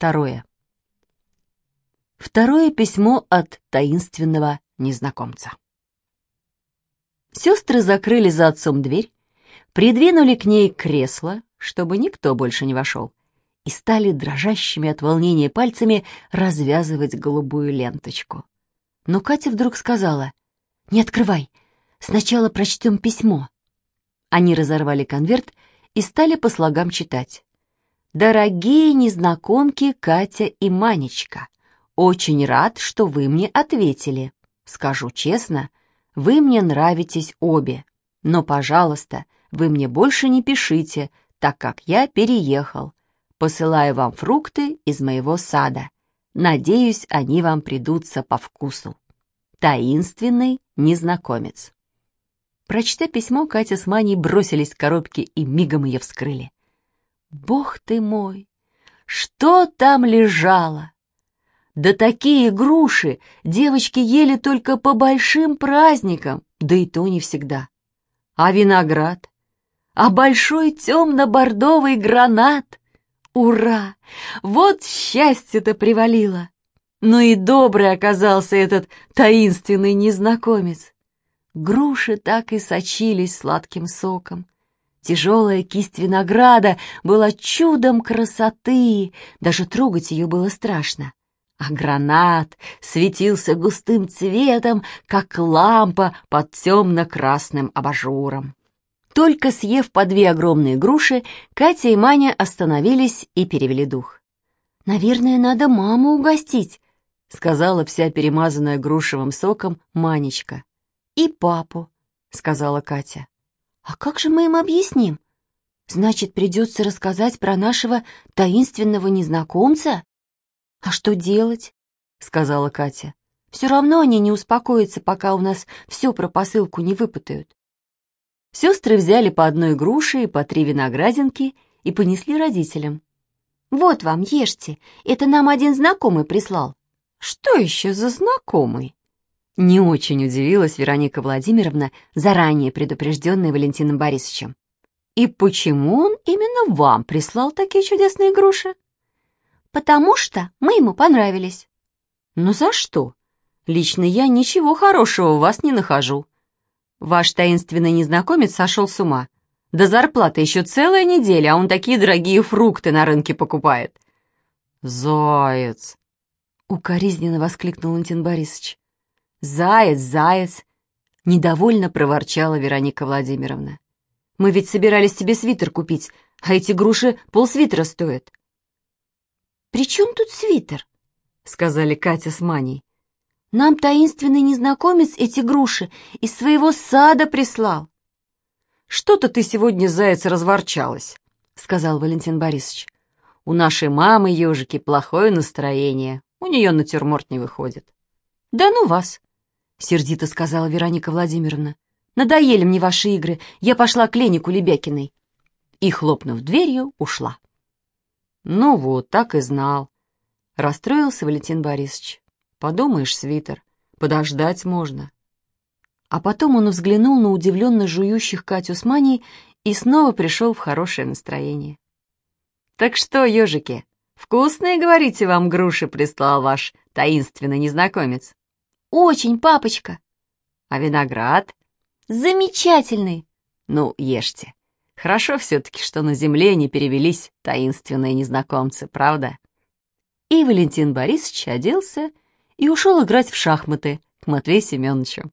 Второе. Второе письмо от таинственного незнакомца. Сестры закрыли за отцом дверь, придвинули к ней кресло, чтобы никто больше не вошел, и стали дрожащими от волнения пальцами развязывать голубую ленточку. Но Катя вдруг сказала, «Не открывай, сначала прочтем письмо». Они разорвали конверт и стали по слогам читать. «Дорогие незнакомки Катя и Манечка, очень рад, что вы мне ответили. Скажу честно, вы мне нравитесь обе, но, пожалуйста, вы мне больше не пишите, так как я переехал. Посылаю вам фрукты из моего сада. Надеюсь, они вам придутся по вкусу. Таинственный незнакомец. Прочтя письмо, Катя с Маней бросились к коробке и мигом ее вскрыли. Бог ты мой! Что там лежало? Да такие груши девочки ели только по большим праздникам, да и то не всегда. А виноград? А большой темно-бордовый гранат? Ура! Вот счастье-то привалило! Ну и добрый оказался этот таинственный незнакомец. Груши так и сочились сладким соком. Тяжелая кисть винограда была чудом красоты, даже трогать ее было страшно. А гранат светился густым цветом, как лампа под темно-красным абажуром. Только съев по две огромные груши, Катя и Маня остановились и перевели дух. «Наверное, надо маму угостить», — сказала вся перемазанная грушевым соком Манечка и папу», — сказала Катя. «А как же мы им объясним? Значит, придется рассказать про нашего таинственного незнакомца? А что делать?» — сказала Катя. «Все равно они не успокоятся, пока у нас все про посылку не выпытают». Сестры взяли по одной груши и по три виноградинки и понесли родителям. «Вот вам, ешьте, это нам один знакомый прислал». «Что еще за знакомый?» Не очень удивилась Вероника Владимировна, заранее предупрежденная Валентином Борисовичем. «И почему он именно вам прислал такие чудесные груши?» «Потому что мы ему понравились». «Ну за что? Лично я ничего хорошего в вас не нахожу. Ваш таинственный незнакомец сошел с ума. До зарплаты еще целая неделя, а он такие дорогие фрукты на рынке покупает». «Заяц!» — укоризненно воскликнул Валентин Борисович. «Заяц, заяц!» — недовольно проворчала Вероника Владимировна. «Мы ведь собирались тебе свитер купить, а эти груши полсвитера стоят». «При чем тут свитер?» — сказали Катя с Маней. «Нам таинственный незнакомец эти груши из своего сада прислал». «Что-то ты сегодня, заяц, разворчалась», — сказал Валентин Борисович. «У нашей мамы, ежики, плохое настроение. У нее натюрморт не выходит». «Да ну вас!» — сердито сказала Вероника Владимировна. «Надоели мне ваши игры. Я пошла к Лене Кулебякиной». И, хлопнув дверью, ушла. «Ну вот, так и знал», — расстроился Валентин Борисович. «Подумаешь, свитер, подождать можно». А потом он взглянул на удивленно жующих Катю с Маней и снова пришел в хорошее настроение. «Так что, ежики, вкусные, говорите, вам груши прислал ваш таинственный незнакомец?» «Очень, папочка!» «А виноград?» «Замечательный!» «Ну, ешьте. Хорошо все-таки, что на земле не перевелись таинственные незнакомцы, правда?» И Валентин Борисович оделся и ушел играть в шахматы к Матвею Семеновичу.